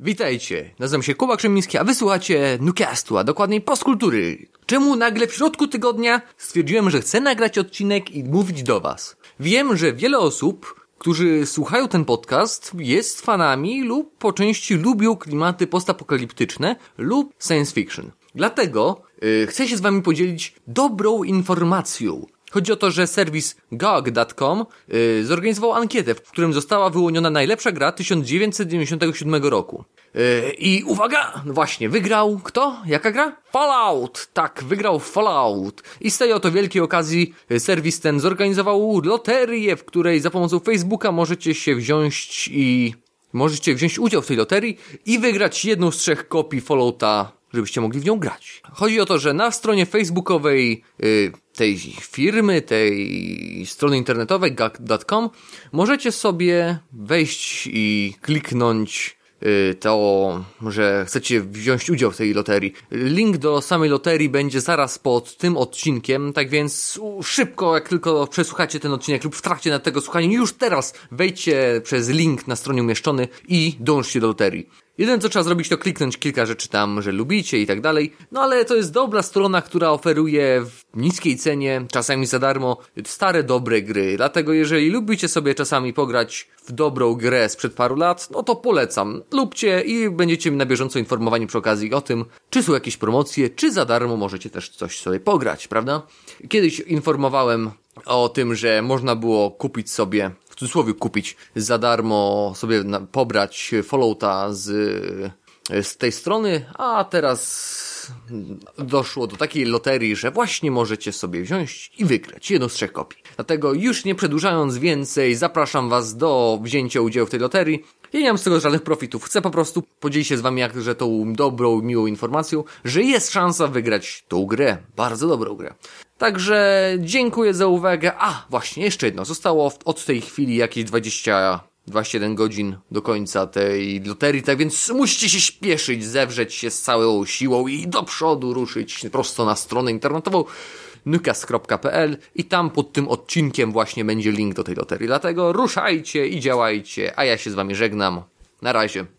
Witajcie, nazywam się Kuba Krzemiński, a wysłuchacie Nucastu, a dokładniej postkultury. Czemu nagle w środku tygodnia stwierdziłem, że chcę nagrać odcinek i mówić do was? Wiem, że wiele osób, którzy słuchają ten podcast, jest fanami lub po części lubią klimaty postapokaliptyczne lub science fiction. Dlatego yy, chcę się z wami podzielić dobrą informacją. Chodzi o to, że serwis GOG.com yy, zorganizował ankietę, w którym została wyłoniona najlepsza gra 1997 roku. Yy, I uwaga, no właśnie, wygrał kto? Jaka gra? Fallout! Tak, wygrał Fallout. I z tej oto wielkiej okazji yy, serwis ten zorganizował loterię, w której za pomocą Facebooka możecie się wziąć i możecie wziąć udział w tej loterii i wygrać jedną z trzech kopii Fallouta żebyście mogli w nią grać. Chodzi o to, że na stronie facebookowej y, tej firmy, tej strony internetowej gag.com możecie sobie wejść i kliknąć y, to, że chcecie wziąć udział w tej loterii. Link do samej loterii będzie zaraz pod tym odcinkiem, tak więc szybko, jak tylko przesłuchacie ten odcinek lub w trakcie na tego słuchania, już teraz wejdźcie przez link na stronie umieszczony i dążcie do loterii. Jedyne co trzeba zrobić to kliknąć kilka rzeczy tam, że lubicie i tak dalej. No ale to jest dobra strona, która oferuje w niskiej cenie, czasami za darmo, stare dobre gry. Dlatego jeżeli lubicie sobie czasami pograć w dobrą grę sprzed paru lat, no to polecam. Lubcie i będziecie na bieżąco informowani przy okazji o tym, czy są jakieś promocje, czy za darmo możecie też coś sobie pograć, prawda? Kiedyś informowałem o tym, że można było kupić sobie w cudzysłowie kupić za darmo, sobie na, pobrać Fallouta z, z tej strony, a teraz doszło do takiej loterii, że właśnie możecie sobie wziąć i wygrać jedną z trzech kopii. Dlatego już nie przedłużając więcej, zapraszam Was do wzięcia udziału w tej loterii. Ja nie mam z tego żadnych profitów. Chcę po prostu podzielić się z Wami jakże tą dobrą, miłą informacją, że jest szansa wygrać tą grę. Bardzo dobrą grę. Także dziękuję za uwagę. A, właśnie, jeszcze jedno. Zostało od tej chwili jakieś 20 21 godzin do końca tej loterii, tak więc musicie się śpieszyć, zewrzeć się z całą siłą i do przodu ruszyć prosto na stronę internetową nukas.pl i tam pod tym odcinkiem właśnie będzie link do tej loterii. Dlatego ruszajcie i działajcie, a ja się z wami żegnam. Na razie.